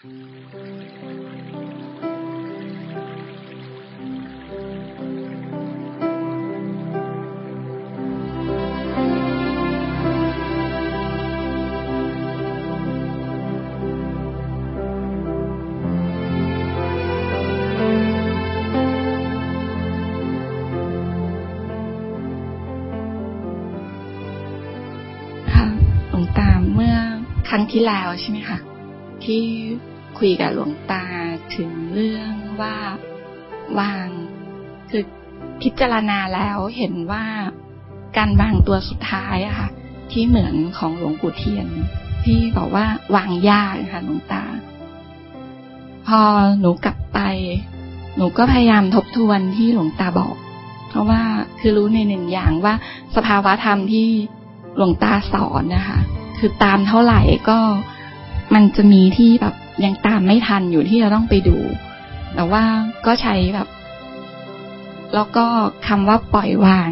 ครั้งที่แล้วใช่ไหมคะที่ คุยกับหลวงตาถึงเรื่องว่าวางคือพิจารณาแล้วเห็นว่าการวางตัวสุดท้ายอะค่ะ ที่เหมือนของหลวงปู่เทียน ที่บอกว่าวางยากค่ะหลวงตา พอหนูกลับไป หนูก็พยายามทบทวนที่หลวงตาบอก เพราะว่าคือรู้ในหนึ่งอย่างว่าสภาวะธรรมที่หลวงตาสอนนะคะ คือตามเท่าไหร่ก็มันจะมีที่แบบ ยังตามไม่ทันอยู่ที่เราต้องไปดู แต่ว่าก็ใช้แบบ แล้วก็คำว่าปล่อยวาง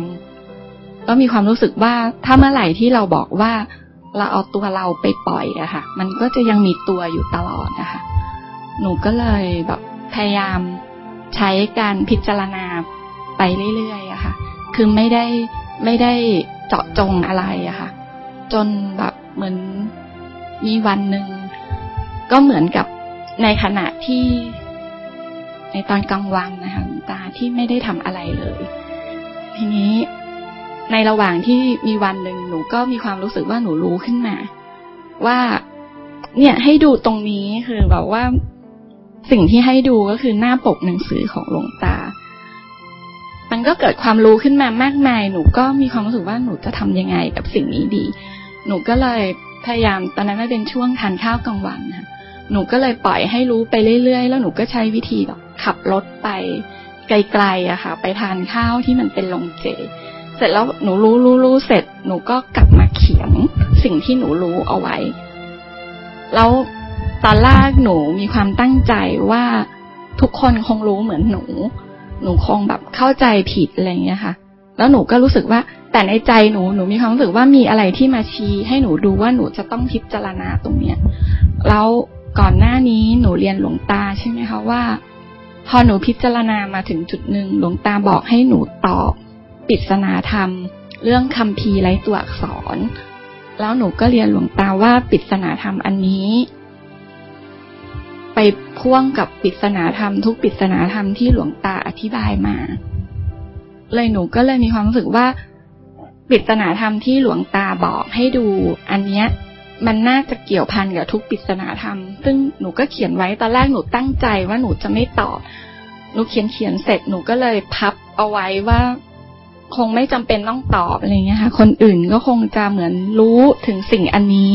ก็มีความรู้สึกว่าถ้าเมื่อไหร่ที่เราบอกว่าเราเอาตัวเราไปปล่อยอะค่ะ มันก็จะยังมีตัวอยู่ตลอดนะคะ หนูก็เลยแบบพยายามใช้การพิจารณาไปเรื่อยๆอะค่ะ คือไม่ได้ไม่ได้เจาะจงอะไรอะค่ะ จนแบบเหมือนมีวันหนึ่ง ก็เหมือนกับในขณะที่ ในตอนกลางวันนะคะหลวงตาที่ไม่ได้ทำอะไรเลย ทีนี้ในระหว่างที่มีวันหนึ่งหนูก็มีความรู้สึกว่าหนูรู้ขึ้นมา ว่าเนี่ยให้ดูตรงนี้คือแบบว่าสิ่งที่ให้ดูก็คือหน้าปกหนังสือของหลวงตา มันก็เกิดความรู้ขึ้นมามากมาย หนูก็มีความรู้สึกว่าหนูจะทำยังไงกับสิ่งนี้ดี หนูก็เลยพยายามตอนนั้นเป็นช่วงทานข้าวกลางวันนะ หนูก็เลยปล่อยให้รู้ไปเรื่อยๆ แล้วหนูก็ใช้วิธีแบบขับรถไปไกลๆอะค่ะ ไปทานข้าวที่มันเป็นลงเจ เสร็จแล้วหนูรู้รู้รู้เสร็จ หนูก็กลับมาเขียนสิ่งที่หนูรู้เอาไว้ แล้วตอนแรกหนูมีความตั้งใจว่าทุกคนคงรู้เหมือนหนู หนูคงแบบเข้าใจผิดอะไรอย่างเงี้ยค่ะ แล้วหนูก็รู้สึกว่า แต่ในใจหนูหนูมีความรู้สึกว่ามีอะไรที่มาชี้ให้หนูดูว่าหนูจะต้องพิจารณาตรงเนี้ย แล้ว ก่อนหน้านี้หนูเรียนหลวงตาใช่ไหมคะว่า พอหนูพิจารณามาถึงจุดหนึ่งหลวงตาบอกให้หนูตอบปริศนาธรรม เรื่องคำพีไรตัวอักษร แล้วหนูก็เรียนหลวงตาว่าปริศนาธรรมอันนี้ ไปพ่วงกับปริศนาธรรมทุกปริศนาธรรมที่หลวงตาอธิบายมา เลยหนูก็เลยมีความรู้สึกว่าปริศนาธรรมที่หลวงตาบอกให้ดู อันเนี้ย มันน่าจะเกี่ยวพันกับทุกปริศนาธรรม ซึ่งหนูก็เขียนไว้ตอนแรกหนูตั้งใจว่าหนูจะไม่ตอบ หนูเขียนเขียนเสร็จหนูก็เลยพับเอาไว้ว่าคงไม่จำเป็นต้องตอบอะไรเงี้ยค่ะ คนอื่นก็คงจะเหมือนรู้ถึงสิ่งอันนี้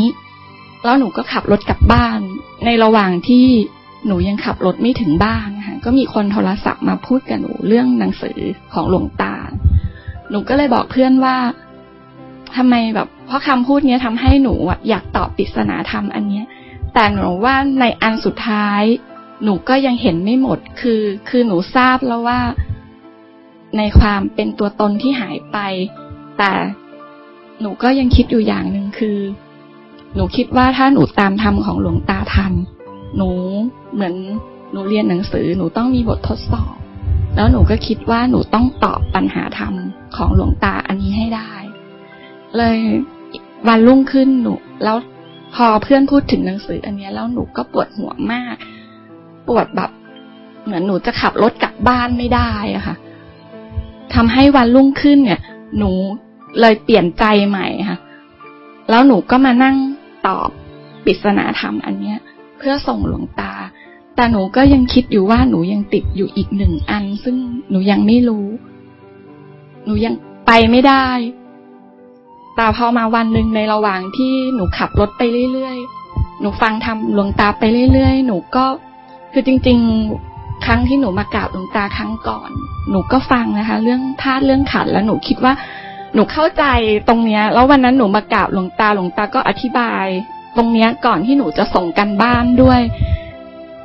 แล้วหนูก็ขับรถกลับบ้าน ในระหว่างที่หนูยังขับรถไม่ถึงบ้านนะคะก็มีคนโทรศัพท์มาพูดกับหนูเรื่องหนังสือของหลวงตา หนูก็เลยบอกเพื่อนว่า ทำไมแบบ เพราะคำพูดนี้ทำให้หนูอยากตอบปริศนาธรรมอันเนี้ย แต่หนูว่าในอันสุดท้าย หนูก็ยังเห็นไม่หมด คือ คือหนูทราบแล้วว่า ในความเป็นตัวตนที่หายไป แต่หนูก็ยังคิดอยู่อย่างหนึ่งคือ หนูคิดว่าถ้าหนูตามธรรมของหลวงตาทัน หนูเหมือนหนูเรียนหนังสือ หนูต้องมีบททดสอบ แล้วหนูก็คิดว่าหนูต้องตอบปัญหาธรรมของหลวงตาอันนี้ให้ได้ เลยวันรุ่งขึ้นหนู แล้วพอเพื่อนพูดถึงหนังสือ อันนี้แล้วหนูก็ปวดหัวมาก ปวดแบบ เหมือนหนูจะขับรถกลับบ้านไม่ได้อะค่ะทำให้วันรุ่งขึ้นเนี่ย หนูเลยเปลี่ยนใจใหม่ค่ะ แล้วหนูก็มานั่งตอบปริศนาธรรมอันเนี้ย เพื่อส่งหลวงตา แต่หนูก็ยังคิดอยู่ว่าหนูยังติดอยู่อีกหนึ่งอัน ซึ่งหนูยังไม่รู้ หนูยังไปไม่ได้ ต่พอมาวันหนึ่งในระหว่างที่หนูขับรถไปเรื่อยๆ หนูฟังทำหลวงตาไปเรื่อยๆ หนูก็คือจริง ๆ ครั้งที่หนูมากราบหลวงตาครั้งก่อน หนูก็ฟังนะคะ เรื่องธาตุเรื่องขันแล้วหนูคิดว่า หนูเข้าใจตรงเนี้ย แล้ววันนั้นหนูมากราบหลวงตาหลวงตาก็อธิบาย ตรงเนี้ยก่อนที่หนูจะส่งกันบ้านด้วย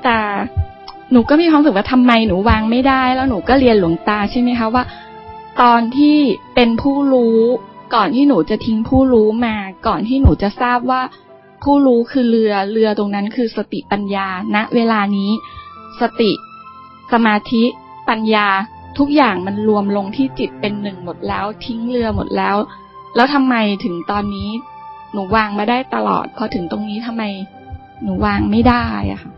แต่หนูก็มีความรู้สึกว่าทำไมหนูวางไม่ได้ แล้วหนูก็เรียนหลวงตาใช่ไหมคะว่า ตอนที่เป็นผู้รู้ ก่อนที่หนูจะทิ้งผู้รู้มา ก่อนที่หนูจะทราบว่า ผู้รู้คือเรือ เรือตรงนั้นคือสติปัญญาณนะเวลานี้ สติ สมาธิ ปัญญา ทุกอย่างมันรวมลงที่จิตเป็นหนึ่งหมดแล้ว ทิ้งเรือหมดแล้ว แล้วทำไมถึงตอนนี้ หนูวางมาได้ตลอด พอถึงตรงนี้ทำไม หนูวางไม่ได้อะค่ะ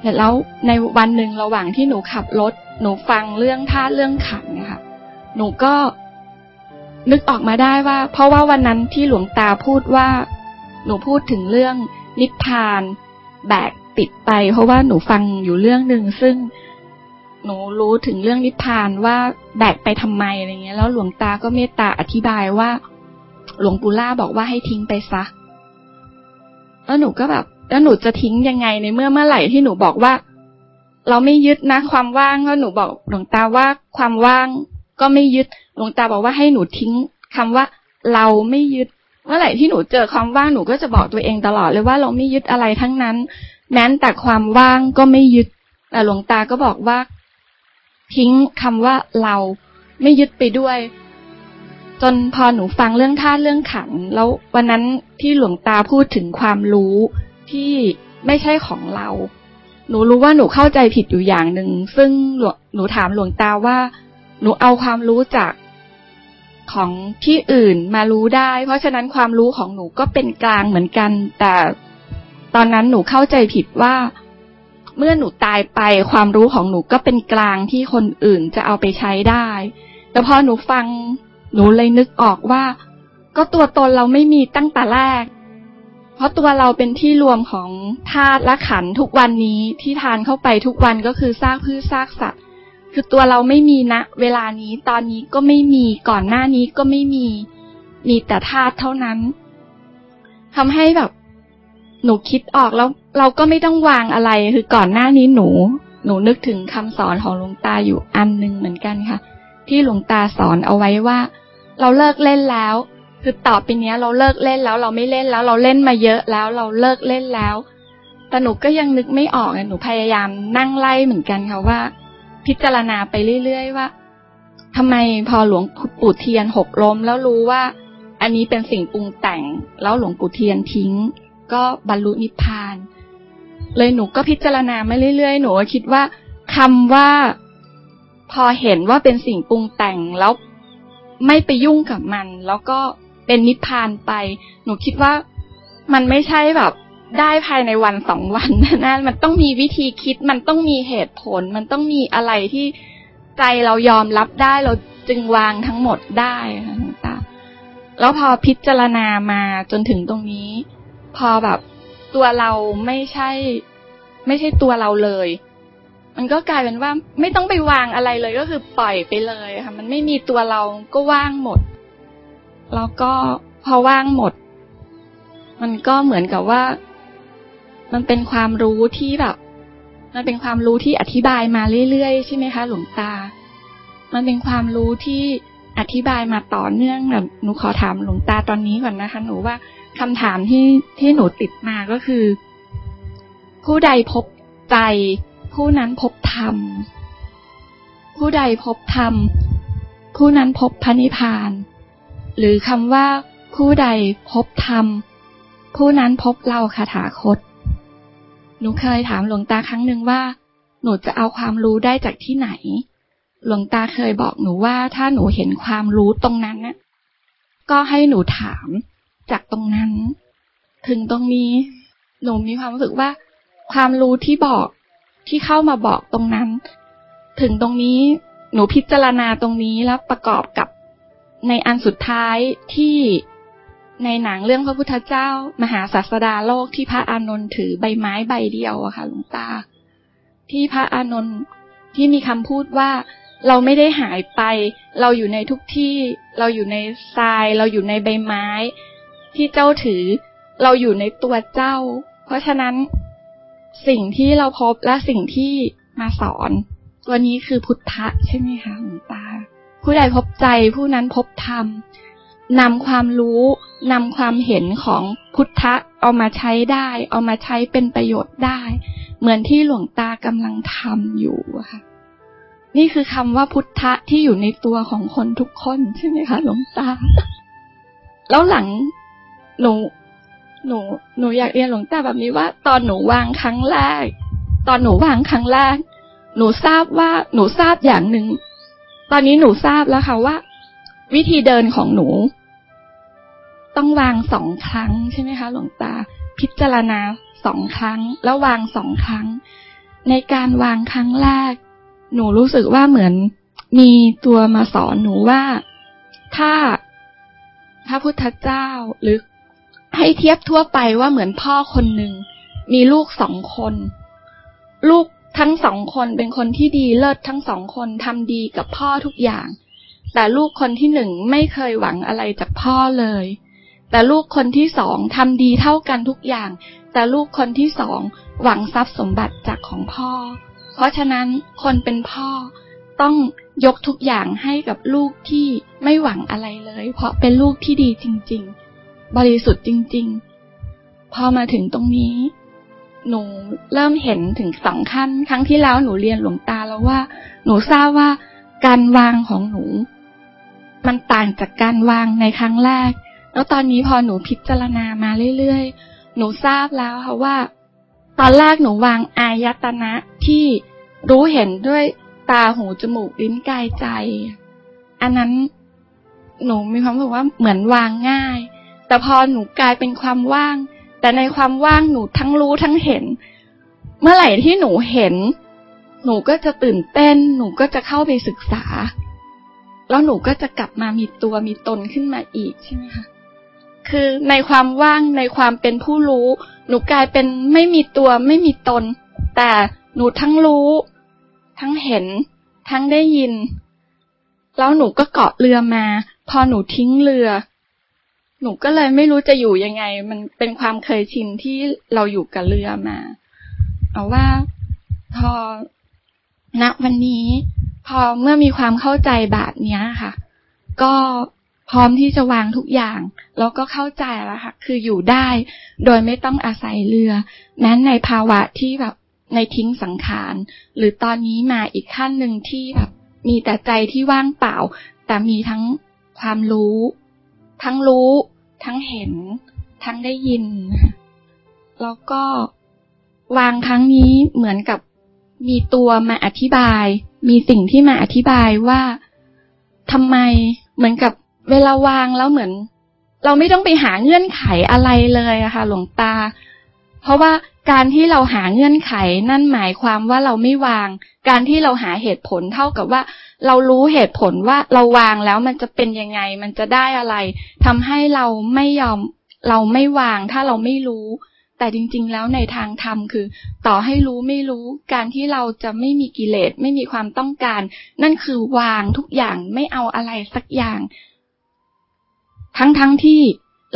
แต่แล้วในวันหนึ่งระหว่างที่หนูขับรถ หนูฟังเรื่องท่าเรื่องขันนะคะหนูก็ นึกออกมาได้ว่า เพราะว่าวันนั้นที่หลวงตาพูดว่า หนูพูดถึงเรื่องนิพพานแบกติดไป เพราะว่าหนูฟังอยู่เรื่องหนึ่งซึ่งหนูรู้ถึงเรื่องนิพพานว่าแบกไปทำไมอะไรเงี้ย แล้วหลวงตาก็เมตตาอธิบายว่า หลวงปู่ล่าบอกว่าให้ทิ้งไปซะแล้วหนูก็แบบ แล้วหนูจะทิ้งยังไงในเมื่อเมื่อไหร่ที่หนูบอกว่า เราไม่ยึดนะความว่างแล้วหนูบอกหลวงตาว่าความว่าง ก็ไม่ยึดหลวงตาบอกว่าให้หนูทิ้งคำว่าเราไม่ยึด เมื่อไหร่ที่หนูเจอความว่างหนูก็จะบอกตัวเองตลอดเลยว่าเราไม่ยึดอะไรทั้งนั้น แม้แต่ความว่างก็ไม่ยึดแต่หลวงตาก็บอกว่า ทิ้งคำว่าเราไม่ยึดไปด้วย จนพอหนูฟังเรื่องท่าเรื่องขันแล้ววันนั้นที่หลวงตาพูดถึงความรู้ที่ไม่ใช่ของเรา หนูรู้ว่าหนูเข้าใจผิดอยู่อย่างหนึ่งซึ่งหนูถามหลวงตาว่า หนูเอาความรู้จากของที่อื่นมารู้ได้ เพราะฉะนั้นความรู้ของหนูก็เป็นกลางเหมือนกัน แต่ตอนนั้นหนูเข้าใจผิดว่า เมื่อหนูตายไปความรู้ของหนูก็เป็นกลางที่คนอื่นจะเอาไปใช้ได้ แต่พอหนูฟังหนูเลยนึกออกว่า ก็ตัวตนเราไม่มีตั้งแต่แรก เพราะตัวเราเป็นที่รวมของธาตุและขันทุกวันนี้ที่ทานเข้าไปทุกวันก็คือซากพืชซากสัตว์ คือตัวเราไม่มีนะ เวลานี้ตอนนี้ก็ไม่มีก่อนหน้านี้ก็ไม่มี มีแต่ธาตุเท่านั้นทำให้แบบ หนูคิดออกแล้ว เราก็ไม่ต้องวางอะไร คือก่อนหน้านี้หนู หนูนึกถึงคำสอนของหลวงตาอยู่อันหนึ่งเหมือนกันค่ะ ที่หลวงตาสอนเอาไว้ว่า เราเลิกเล่นแล้ว คือต่อไปนี้เราเลิกเล่นแล้ว เราไม่เล่นแล้ว เราเล่นมาเยอะแล้ว เราเลิกเล่นแล้วแต่หนูก็ยังนึกไม่ออกหนูพยายามนั่งไล่เหมือนกันค่ะว่า พิจารณาไปเรื่อยๆว่าทำไมพอหลวงปู่เทียนหกล้มแล้วรู้ว่า อันนี้เป็นสิ่งปรุงแต่ง แล้วหลวงปู่เทียนทิ้ง ก็บรรลุนิพพาน เลยหนูก็พิจารณามาเรื่อยๆ หนูคิดว่าคำว่าพอเห็นว่าเป็นสิ่งปรุงแต่งแล้วไม่ไปยุ่งกับมัน แล้วก็เป็นนิพพานไป หนูคิดว่ามันไม่ใช่แบบ ได้ภายในวันสองวันนะมันต้องมีวิธีคิด มันต้องมีเหตุผล มันต้องมีอะไรที่ใจเรายอมรับได้เราจึงวางทั้งหมดได้ค่ะตาแล้วพอพิจารณามาจนถึงตรงนี้ พอแบบตัวเราไม่ใช่ ไม่ใช่ตัวเราเลย มันก็กลายเป็นว่าไม่ต้องไปวางอะไรเลยก็คือปล่อยไปเลยค่ะ มันไม่มีตัวเราก็ว่างหมด แล้วก็พอว่างหมด มันก็เหมือนกับว่า มันเป็นความรู้ที่แบบ มันเป็นความรู้ที่อธิบายมาเรื่อยๆ ใช่ไหมคะ หลวงตา มันเป็นความรู้ที่อธิบายมาต่อเนื่องแบบหนูขอถามหลวงตาตอนนี้ก่อนนะคะ หนูว่าคำถามที่ที่หนูติดมาก็คือ ผู้ใดพบใจ ผู้นั้นพบธรรม ผู้ใดพบธรรม ผู้นั้นพบพระนิพพาน หรือคำว่าผู้ใดพบธรรม ผู้นั้นพบเราคาถาคต หนูเคยถามหลวงตาครั้งหนึ่งว่า หนูจะเอาความรู้ได้จากที่ไหน หลวงตาเคยบอกหนูว่าถ้าหนูเห็นความรู้ตรงนั้นนะก็ให้หนูถามจากตรงนั้น ถึงตรงนี้ หนูมีความรู้สึกว่า ความรู้ที่บอกที่เข้ามาบอกตรงนั้น ถึงตรงนี้หนูพิจารณาตรงนี้แล้วประกอบกับในอันสุดท้ายที่ ในหนังเรื่องพระพุทธเจ้ามหาศาสดาโลกที่พระอานนท์ถือใบไม้ใบเดียวอะค่ะหลวงตา ที่พระอานนท์ที่มีคำพูดว่าเราไม่ได้หายไป เราอยู่ในทุกที่ เราอยู่ในทราย เราอยู่ในใบไม้ ที่เจ้าถือ เราอยู่ในตัวเจ้า เพราะฉะนั้นสิ่งที่เราพบและสิ่งที่มาสอน ตัวนี้คือพุทธะใช่ไหมคะหลวงตา ผู้ใดพบใจผู้นั้นพบธรรม นำความรู้นำความเห็นของพุทธะเอามาใช้ได้ เอามาใช้เป็นประโยชน์ได้ เหมือนที่หลวงตากำลังทำอยู่ค่ะนี่คือคำว่าพุทธะที่อยู่ในตัวของคนทุกคนใช่ไหมคะ หลวงตา แล้วหลังหนูหนูหนูอยากเรียนหลวงตาแบบนี้ว่า ตอนหนูวางครั้งแรก ตอนหนูวางครั้งแรก หนูทราบว่าหนูทราบอย่างหนึ่ง ตอนนี้หนูทราบแล้วค่ะว่า วิธีเดินของหนู ต้องวางสองครั้งใช่ไหมคะ หลวงตา พิจารณาสองครั้ง แล้ววางสองครั้ง ในการวางครั้งแรก หนูรู้สึกว่าเหมือนมีตัวมาสอนหนูว่าถ้าพระพุทธเจ้าหรือให้เทียบทั่วไปว่าเหมือนพ่อคนหนึ่งมีลูกสองคน ลูกทั้งสองคนเป็นคนที่ดีเลิศทั้งสองคนทำดีกับพ่อทุกอย่าง แต่ลูกคนที่หนึ่งไม่เคยหวังอะไรจากพ่อเลย แต่ลูกคนที่สองทำดีเท่ากันทุกอย่าง แต่ลูกคนที่สองหวังทรัพย์สมบัติจากของพ่อ เพราะฉะนั้นคนเป็นพ่อต้องยกทุกอย่างให้กับลูกที่ไม่หวังอะไรเลย เพราะเป็นลูกที่ดีจริง ๆ บริสุทธิ์จริง ๆ พอมาถึงตรงนี้ หนูเริ่มเห็นถึงสองขั้น ครั้งที่แล้วหนูเรียนหลวงตาแล้วว่า หนูทราบว่าการวางของหนู มันต่างจากการวางในครั้งแรก แล้วตอนนี้พอหนูพิจารณามาเรื่อยๆ หนูทราบแล้วค่ะว่า ตอนแรกหนูวางอายตนะที่รู้เห็นด้วยตาหูจมูกลิ้นกายใจ อันนั้นหนูมีความรู้สึกว่าเหมือนวางง่าย แต่พอหนูกลายเป็นความว่าง แต่ในความว่างหนูทั้งรู้ทั้งเห็น เมื่อไหร่ที่หนูเห็น หนูก็จะตื่นเต้น หนูก็จะเข้าไปศึกษา แล้วหนูก็จะกลับมามีตัวมีตนขึ้นมาอีกใช่ไหมคะ คือในความว่างในความเป็นผู้รู้ หนูกลายเป็นไม่มีตัวไม่มีตน แต่หนูทั้งรู้ ทั้งเห็น ทั้งได้ยิน แล้วหนูก็เกาะเรือมา พอหนูทิ้งเรือ หนูก็เลยไม่รู้จะอยู่ยังไง มันเป็นความเคยชินที่เราอยู่กับเรือมาเอาว่าพอณวันนี้ พอเมื่อมีความเข้าใจแบบนี้ค่ะ ก็ พร้อมที่จะวางทุกอย่าง แล้วก็เข้าใจแล้วค่ะ คืออยู่ได้ โดยไม่ต้องอาศัยเรือ นั้นในภาวะที่แบบในทิ้งสังขาร หรือตอนนี้มาอีกขั้นหนึ่งที่แบบมีแต่ใจที่ว่างเปล่า แต่มีทั้งความรู้ ทั้งรู้ ทั้งเห็น ทั้งได้ยิน แล้วก็วางครั้งนี้เหมือนกับมีตัวมาอธิบาย มีสิ่งที่มาอธิบายว่าทำไมเหมือนกับ เวลาวางแล้วเหมือน เราไม่ต้องไปหาเงื่อนไขอะไรเลยอะค่ะ หลวงตา เพราะว่าการที่เราหาเงื่อนไขนั่นหมายความว่าเราไม่วาง การที่เราหาเหตุผลเท่ากับว่า เรารู้เหตุผลว่าเราวางแล้วมันจะเป็นยังไง มันจะได้อะไรทำให้เราไม่ยอมเราไม่วางถ้าเราไม่รู้ แต่จริง ๆ แล้วในทางธรรมคือ ต่อให้รู้ไม่รู้ การที่เราจะไม่มีกิเลสไม่มีความต้องการ นั่นคือวางทุกอย่างไม่เอาอะไรสักอย่าง ทั้งๆทที่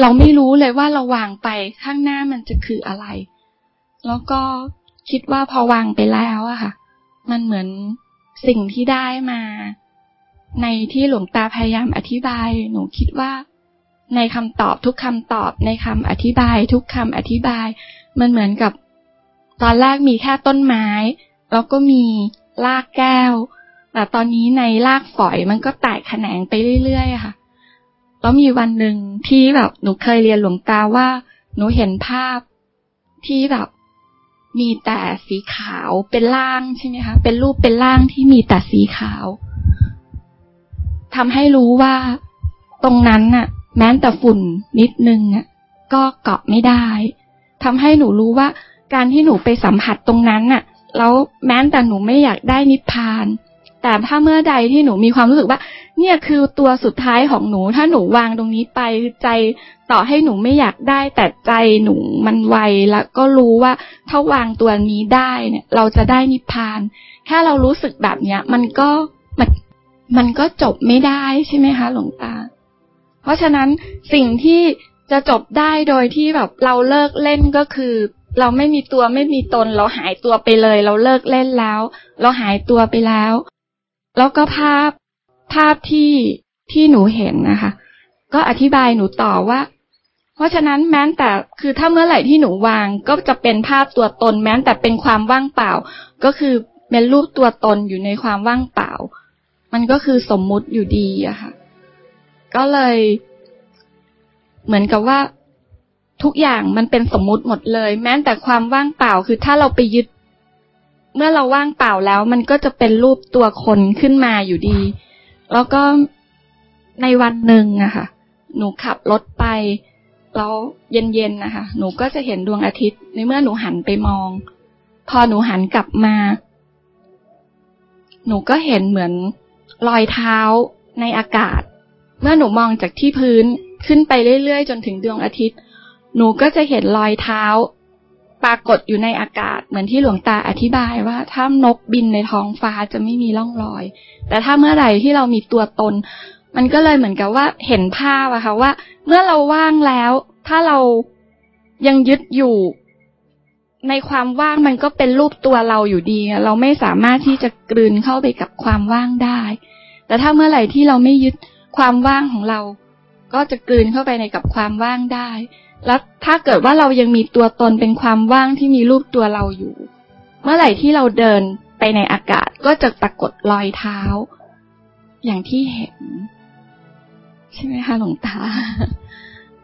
เราไม่รู้เลยว่าเราวางไปข้างหน้ามันจะคืออะไร แล้วก็คิดว่าพอวางไปแล้วอะค่ะ มันเหมือนสิ่งที่ได้มา ในที่หลวงตาพยายามอธิบาย หนูคิดว่า ในคำตอบทุกคำตอบ ในคำอธิบาย ทุกคำอธิบาย มันเหมือนกับ ตอนแรกมีแค่ต้นไม้ แล้วก็มีรากแก้ว แต่ตอนนี้ในรากฝอยมันก็แตกแขนงไปเรื่อยๆค่ะ แล้วมีวันหนึ่งที่แบบหนูเคยเรียนหลวงตาว่า หนูเห็นภาพที่แบบมีแต่สีขาวเป็นล่างใช่ไหมคะเป็นรูปเป็นล่างที่มีแต่สีขาวทำให้รู้ว่าตรงนั้นน่ะ แม้แต่ฝุ่นนิดนึงอะก็เกาะไม่ได้ทำให้หนูรู้ว่า การที่หนูไปสัมผัสตรงนั้นน่ะแล้วแม้แต่หนูไม่อยากได้นิพพาน แต่ถ้าเมื่อใดที่หนูมีความรู้สึกว่า เนี่ยคือตัวสุดท้ายของหนู ถ้าหนูวางตรงนี้ไปใจต่อให้หนูไม่อยากได้ แต่ใจหนูมันไวแล้วก็รู้ว่าถ้าวางตัวนี้ได้เนี่ย เราจะได้นิพพานแค่เรารู้สึกแบบเนี้ย มันก็มันมันก็จบไม่ได้ใช่ไหมคะ หลวงตา เพราะฉะนั้นสิ่งที่จะจบได้โดยที่แบบเราเลิกเล่นก็คือ เราไม่มีตัวไม่มีตน เราหายตัวไปเลย เราเลิกเล่นแล้ว เราหายตัวไปแล้ว แล้วก็ภาพภาพที่ที่หนูเห็นนะคะ ก็อธิบายหนูต่อว่า เพราะฉะนั้นแม้แต่คือถ้าเมื่อไหร่ที่หนูวาง ก็จะเป็นภาพตัวตน แม้แต่เป็นความว่างเปล่า ก็คือเป็นรูปตัวตนอยู่ในความว่างเปล่า มันก็คือสมมุติอยู่ดีอะค่ะ ก็เลย เหมือนกับว่าทุกอย่างมันเป็นสมมุติหมดเลย แม้แต่ความว่างเปล่าคือถ้าเราไปยึด เมื่อเราว่างเปล่าแล้ว มันก็จะเป็นรูปตัวคนขึ้นมาอยู่ดี แล้วก็ในวันหนึ่งอะค่ะ หนูขับรถไป แล้วเย็นๆนะคะ หนูก็จะเห็นดวงอาทิตย์ ในเมื่อหนูหันไปมอง พอหนูหันกลับมา หนูก็เห็นเหมือนรอยเท้าในอากาศ เมื่อหนูมองจากที่พื้นขึ้นไปเรื่อยๆ จนถึงดวงอาทิตย์ หนูก็จะเห็นรอยเท้า ปรากฏอยู่ในอากาศ เหมือนที่หลวงตาอธิบายว่า ถ้านกบินในท้องฟ้าจะไม่มีร่องรอย แต่ถ้าเมื่อไหร่ที่เรามีตัวตน มันก็เลยเหมือนกับว่าเห็นภาพอะค่ะว่า เมื่อเราว่างแล้ว ถ้าเรายังยึดอยู่ ในความว่างมันก็เป็นรูปตัวเราอยู่ดี เราไม่สามารถที่จะกลืนเข้าไปกับความว่างได้ แต่ถ้าเมื่อไหร่ที่เราไม่ยึดความว่างของเรา ก็จะกลืนเข้าไปในกับความว่างได้ แล้วถ้าเกิดว่าเรายังมีตัวตนเป็นความว่างที่มีรูปตัวเราอยู่ เมื่อไหร่ที่เราเดินไปในอากาศก็จะปรากฏรอยเท้า อย่างที่เห็น ใช่ไหมคะหลวงตา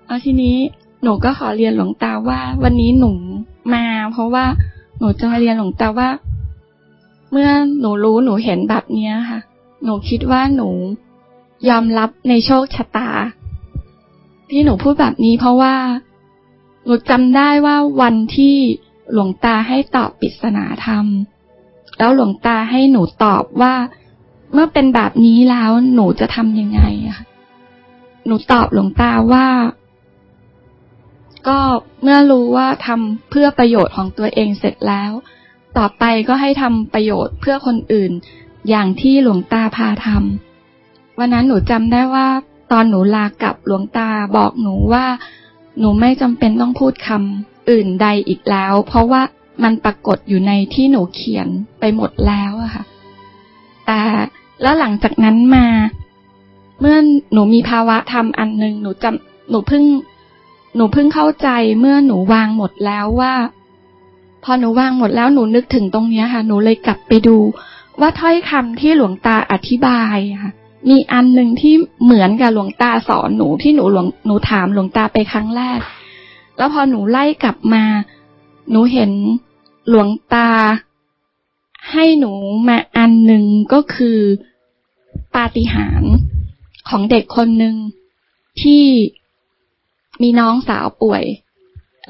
เอาทีนี้หนูก็ขอเรียนหลวงตาว่า วันนี้หนูมา เพราะว่าหนูจะมาเรียนหลวงตาว่า เมื่อหนูรู้หนูเห็นแบบเนี้ยค่ะ หนูคิดว่าหนูยอมรับในโชคชะตา ที่หนูพูดแบบนี้เพราะว่า หนูจำได้ว่าวันที่หลวงตาให้ตอบปริศนาธรรม แล้วหลวงตาให้หนูตอบว่า เมื่อเป็นแบบนี้แล้วหนูจะทำยังไงอะหนูตอบหลวงตาว่า ก็เมื่อรู้ว่าทำเพื่อประโยชน์ของตัวเองเสร็จแล้ว ต่อไปก็ให้ทำประโยชน์เพื่อคนอื่น อย่างที่หลวงตาพาทำวันนั้นหนูจำได้ว่า ตอนหนูลากับหลวงตาบอกหนูว่า หนูไม่จำเป็นต้องพูดคำอื่นใดอีกแล้ว เพราะว่ามันปรากฏอยู่ในที่หนูเขียนไปหมดแล้วอะค่ะ แต่แล้วหลังจากนั้นมา เมื่อหนูมีภาวะธรรมอันหนึ่งหนูจำหนูเพิ่ง หนูเพิ่งเข้าใจเมื่อหนูวางหมดแล้วว่า พอหนูวางหมดแล้วหนูนึกถึงตรงเนี้ยค่ะ หนูเลยกลับไปดู ว่าถ้อยคำที่หลวงตาอธิบายค่ะ มีอันหนึ่งที่เหมือนกับหลวงตาสอนหนูที่หนูหลวงหนูถามหลวงตาไปครั้งแรก แล้วพอหนูไล่กลับมา หนูเห็นหลวงตา ให้หนูมาอันหนึ่งก็คือปาฏิหาริย์ของเด็กคนหนึ่งที่มีน้องสาวป่วย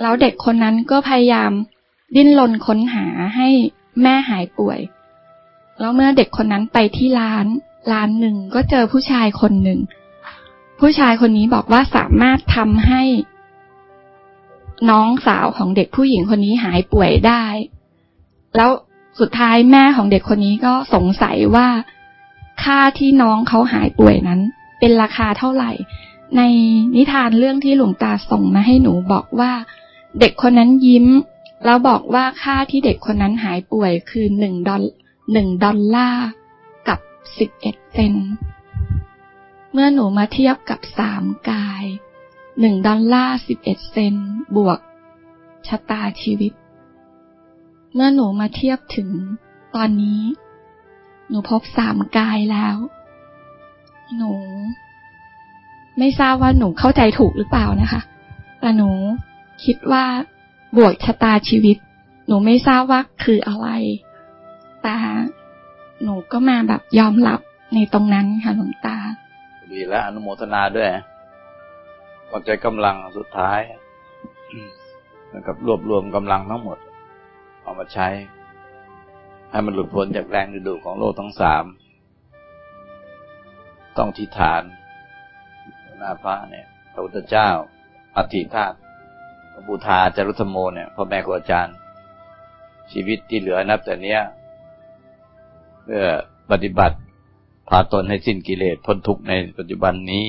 แล้วเด็กคนนั้นก็พยายามดิ้นรนค้นหาให้แม่หายป่วย แล้วเมื่อเด็กคนนั้นไปที่ร้าน ร้านหนึ่งก็เจอผู้ชายคนหนึ่ง ผู้ชายคนนี้บอกว่าสามารถทำให้ น้องสาวของเด็กผู้หญิงคนนี้หายป่วยได้ แล้วสุดท้ายแม่ของเด็กคนนี้ก็สงสัยว่า ค่าที่น้องเขาหายป่วยนั้น เป็นราคาเท่าไหร่ ในนิทานเรื่องที่หลวงตาส่งมาให้หนูบอกว่า เด็กคนนั้นยิ้ม แล้วบอกว่าค่าที่เด็กคนนั้นหายป่วยคือหนึ่งดอลหนึ่งดอลลาร์ สิบเอ็ดเซน เมื่อหนูมาเทียบกับสามกายหนึ่งดอลลาร์สิบเอ็ดเซนบวกชะตาชีวิต เมื่อหนูมาเทียบถึงตอนนี้ หนูพบสามกายแล้ว หนู ไม่ทราบว่าหนูเข้าใจถูกหรือเปล่านะคะ แต่หนูคิดว่าบวกชะตาชีวิต หนูไม่ทราบว่าคืออะไร แต่ หนูก็มาแบบยอมรับในตรงนั้นค่ะหลวงตา ดีแล้วอนุโมทนาด้วยก่อนใจกำลังสุดท้ายกับรวบรวมกำลังทั้งหมด เอามาใช้ ให้มันหลุดพ้นจากแรงดึงดูดของโลกทั้งสาม ต้องทิฏฐานน้าพระเนี่ยพระพุทธเจ้าอธิธาตุพระบูธาจารุธโมเนี่ยพ่อแม่ครูอาจารย์ ชีวิตที่เหลือนับแต่เนี้ย พื่อปฏิบัติพาตนให้สิ้นกิเลสพ้นทุกข์ในปัจจุบันนี้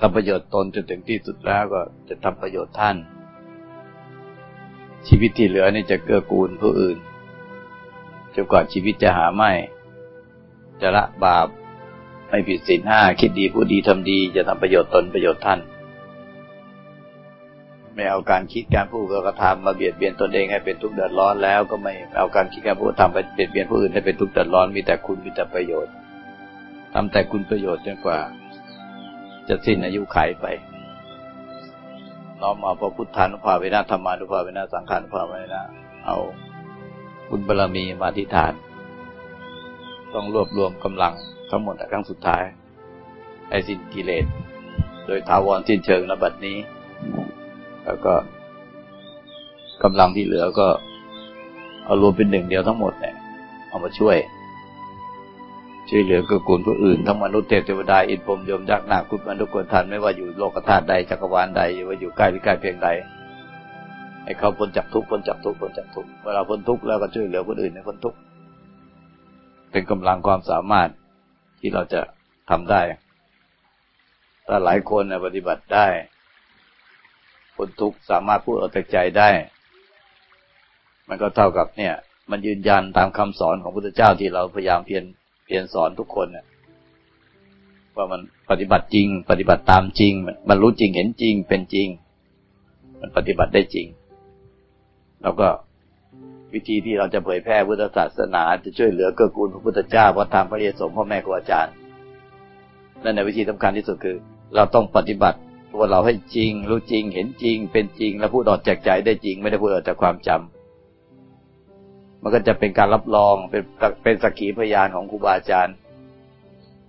ทำประโยชน์ตนจนถึงที่สุดแล้วก็จะทำประโยชน์ท่าน ชีวิตที่เหลือนี่จะเกื้อกูลผู้อื่นจนกว่าชีวิตจะหาไม่ จะละบาปไม่ผิดศีลห้าคิดดีพูดดีทำดี จะทำประโยชน์ตนประโยชน์ท่าน ไม่เอาการคิดการพูดการกระทำมาเบียดเบียนตนเองให้เป็นทุกข์เดือดร้อนแล้ว ก็ไม่เอาการคิดการพูดทำไปเบียดเบียนผู้อื่นให้เป็นทุกข์เดือดร้อนมีแต่คุณมีแต่ประโยชน์ทำแต่คุณประโยชน์จนกว่า จะสิ้นอายุขัยไปน้อมเอาพระพุทธานุภาเวนะธรรมานุภาเวนะสังขานุภาเวนะเอาบุญบารรมีมาธิฐาน ต้องรวบรวมกำลังทั้งหมดครั้งสุดท้ายให้สิ้นกิเลสโดยถาวรสิ้นเชิงนบัดนี้ แล้วก็กำลังที่เหลือก็ เอารวมเป็นหนึ่งเดียวทั้งหมดเนี่ยเอามาช่วย ช่วยเหลือกือกูลผู้อื่นทั้งมนุษย์เทพเทวดาอินพรมยมยักษ์นาคุดมันทุกคนทันไม่ว่าอยู่โลกธาตุใดจักรวาลใดว่าอยู่ใกล้หรือไกลเพียงใดให้เขาพ้นจากทุกข์พ้นจากทุกข์พ้นจากทุกข์เวลาพ้นทุกข์แล้วก็ช่วยเหลือคนอื่นในพ้นทุกข์เป็นกำลังความสามารถที่เราจะทำได้ถ้าหลายคนปฏิบัติได้ พ้นทุกข์สามารถพูดออกจากใจได้ มันก็เท่ากับเนี่ย มันยืนยันตามคำสอนของพุทธเจ้าที่เราพยายามเพียรเพียรสอนทุกคนเนี่ยว่ามันปฏิบัติจริง ปฏิบัติตามจริง มันรู้จริงเห็นจริงเป็นจริง มันปฏิบัติได้จริง แล้วก็วิธีที่เราจะเผยแพร่พุทธศาสนา จะช่วยเหลือเกื้อกูลพระพุทธเจ้าพระธรรมพระเยสมพ่อแม่ครูอาจารย์นั่นในวิธีสำคัญที่สุดคือ เราต้องปฏิบัติ ตัวเราให้จริง รู้จริง เห็นจริง เป็นจริง แล้วพูดออกจากใจได้จริง ไม่ได้พูดออกจากความจำมันก็จะเป็นการรับรองเป็นเป็นสักขีพยานของครูบาอาจารย์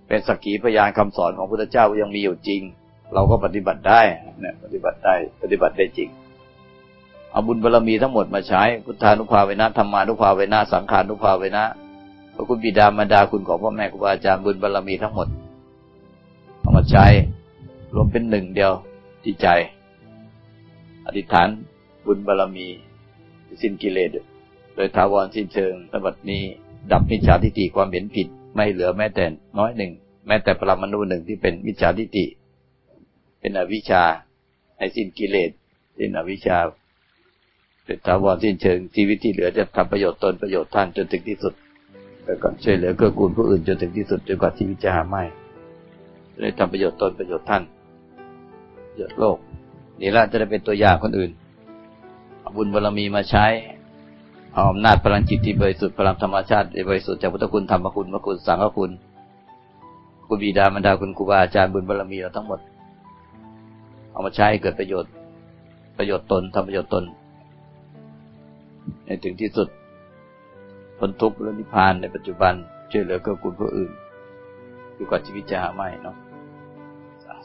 เป็นสักขีพยานคำสอนของพุทธเจ้ายังมีอยู่จริง เราก็ปฏิบัติได้เนี่ยปฏิบัติได้ปฏิบัติได้จริงเอาบุญบารรมีทั้งหมดมาใช้พุทธานุภาเวนะธรรมานุภาเวนะสังขานุภาเวนะพระคุณบิดามารดาคุณของพ่อแม่ครูบาอาจารย์บุญบารรมีทั้งหมดเอามาใช้ รวมเป็นหนึ่งเดียวที่ใจ อธิษฐานบุญบารรมี สิ้นกิเลสโดยทาวรสิ้นเชิงสบัดนี้ ดับมิจฉาทิฏฐิความเห็นผิด ไม่เหลือแม้แต่น้อยหนึ่ง แม้แต่ปรมาณูหนึ่งที่เป็นมิจฉาทิฏฐิเป็นอวิชชาให้สิ้นกิเลสสิ้นอวิชชาเป็นทาวรสิ้นเชิงชีวิตที่เหลือจะทำประโยชน์ตนประโยชน์ท่านจนถึงที่สุด แล้วก็ช่วยเหลือเกื้อกูลผู้อื่นจนถึงที่สุดจนกว่าชีวิตจะหาไม่ได้ทำประโยชน์ตนประโยชน์ท่าน เยอะโลกนี่ละจะได้เป็นตัวอย่างคนอื่นเอาบุญบารรมีมาใช้เอาอำนาจพลังจิตที่บริสุทธิ์พลังธรรมชาติบริสุทธิ์จากพุทธคุณธรรมคุณพระคุณสังฆคุณคุณบิดามารดาคุณครูบาอาจารย์บุญบารรมีเราทั้งหมด เอามาใช้เกิดประโยชน์ ประโยชน์ตนทำประโยชน์ตน ในถึงที่สุดพ้นทุกข์และนิพพานในปัจจุบันช่วยเหลือเกื้อกูลผู้อื่นอยู่กับชีวิตจะหาไม่เนาะ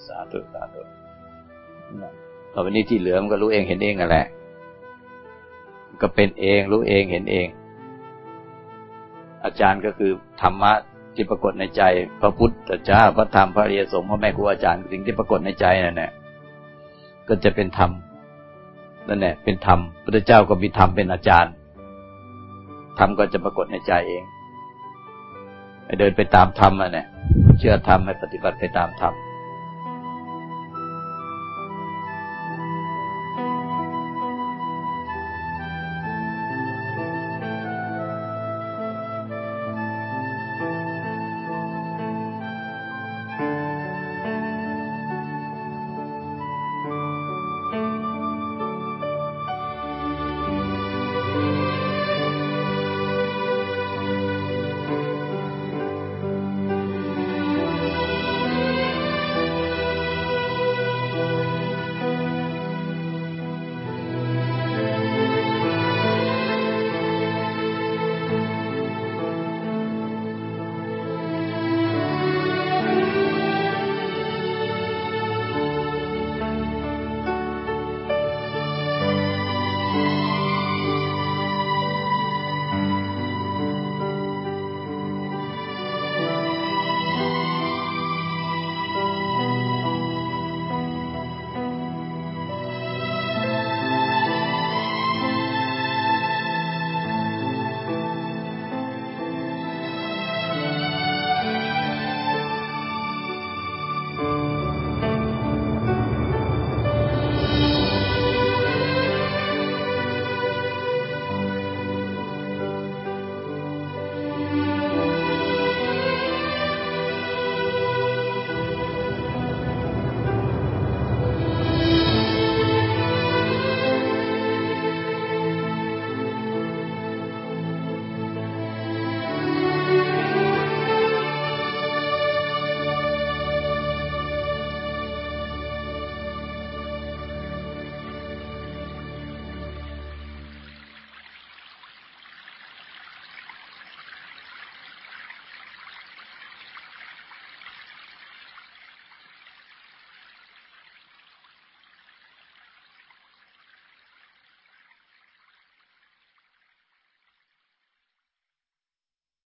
สาธุสาธุ ต่อไปนี้ที่เหลือมันก็รู้เองเห็นเองกันแหละก็เป็นเองรู้เองเห็นเอง อาจารย์ก็คือธรรมะที่ปรากฏในใจ พระพุทธเจ้าพระธรรมพระเรียสงฆ์พ่อแม่ครูอาจารย์สิ่งที่ปรากฏในใจนั่นแหละก็จะเป็นธรรมนั่นแหละเป็นธรรมพระเจ้าก็มีธรรมเป็นอาจารย์ธรรมก็จะปรากฏในใจเองให้เดินไปตามธรรมอะเนี่ยเชื่อธรรมให้ปฏิบัติไปตามธรรม